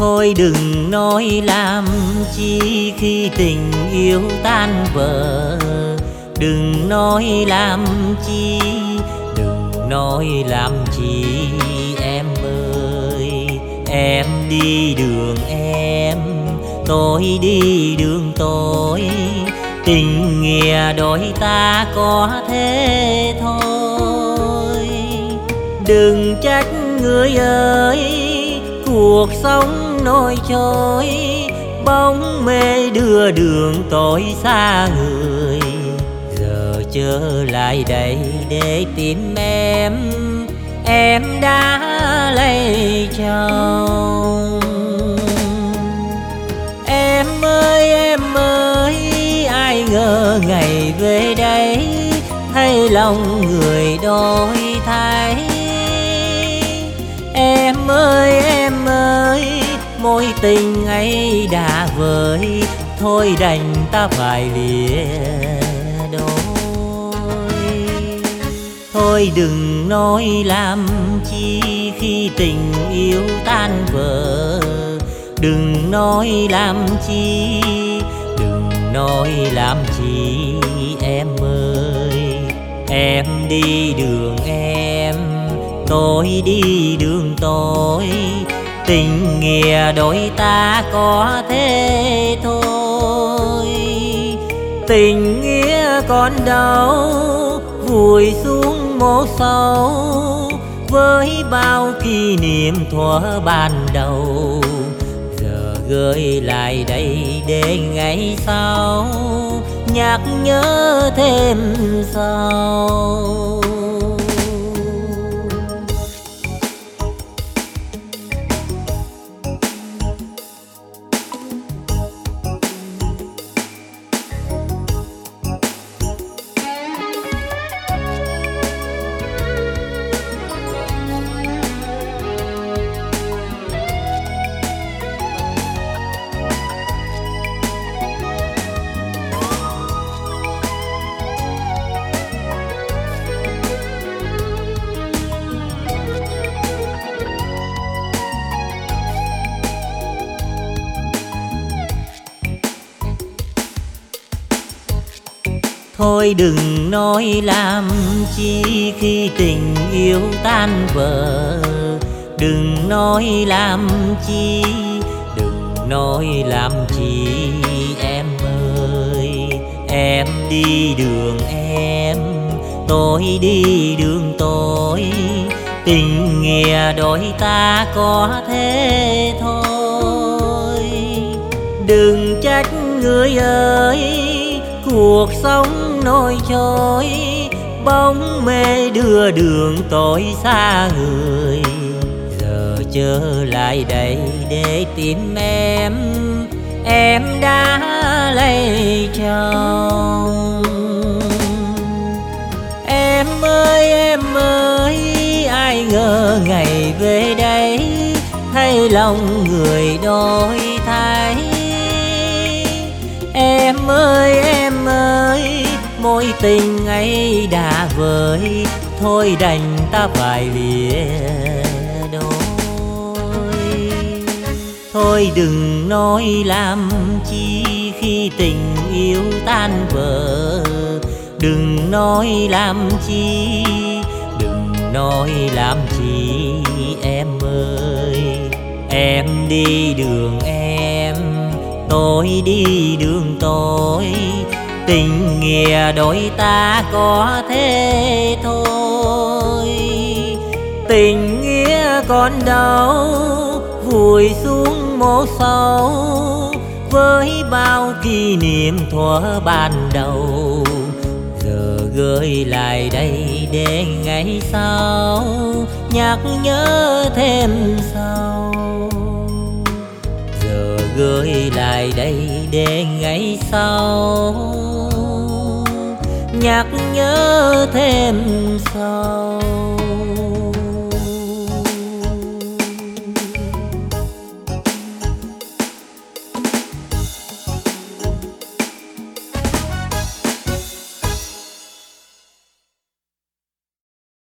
Thôi đừng nói làm chi khi tình yêu tan vỡ. Đừng nói làm chi, đừng nói làm chi em ơi. Em đi đường em, tôi đi đường tôi. Tình nghĩa đôi ta có thế thôi. Đừng trách người ơi cuộc sống nói trôi bóng mê đưa đường tối xa người. Giờ trở lại đây để tìm em em đã lấy chồng. Em ơi em ơi, ai ngờ ngày về đây, thấy lòng người đổi thay. Mối tình ấy đã vơi thôi đành ta phải lìa đôi. Thôi đừng nói làm chi khi tình yêu tan vỡ. Đừng nói làm chi, đừng nói làm chi em ơi. Em đi đường em, tôi đi đường tôi tình nghĩa đôi ta có thế thôi. Tình nghĩa còn đâu vùi xuống mố sâu với bao kỷ niệm thuở ban đầu, giờ gửi lại đây để ngày sau, nhắc nhớ thêm sau. Thôi đừng nói làm chi khi tình yêu tan vỡ. Đừng nói làm chi, đừng nói làm chi em ơi. Em đi đường em, tôi đi đường tôi. Tình nghĩa đôi ta có thế thôi. Đừng trách người ơi cuộc sống nổi trôi bóng mê đưa đường tối xa người. Giờ trở lại đây để tìm em em đã lấy chồng. Em ơi em ơi, ai ngờ ngày về đây, thấy lòng người đổi thay. Em ơi mối tình ấy đã vơi thôi đành ta phải lìa đôi. Thôi đừng nói làm chi khi tình yêu tan vỡ. Đừng nói làm chi, đừng nói làm chi, em ơi. Em đi đường em, tôi đi đường tôi tình nghĩa đôi ta có thế thôi. Tình nghĩa còn đâu, vùi xuống mố sâu. Với bao kỷ niệm thuở ban đầu, giờ gửi lại đây để ngày sau nhắc nhớ thêm sau giờ gửi lại đây để ngày sau nhắc nhớ thêm sau.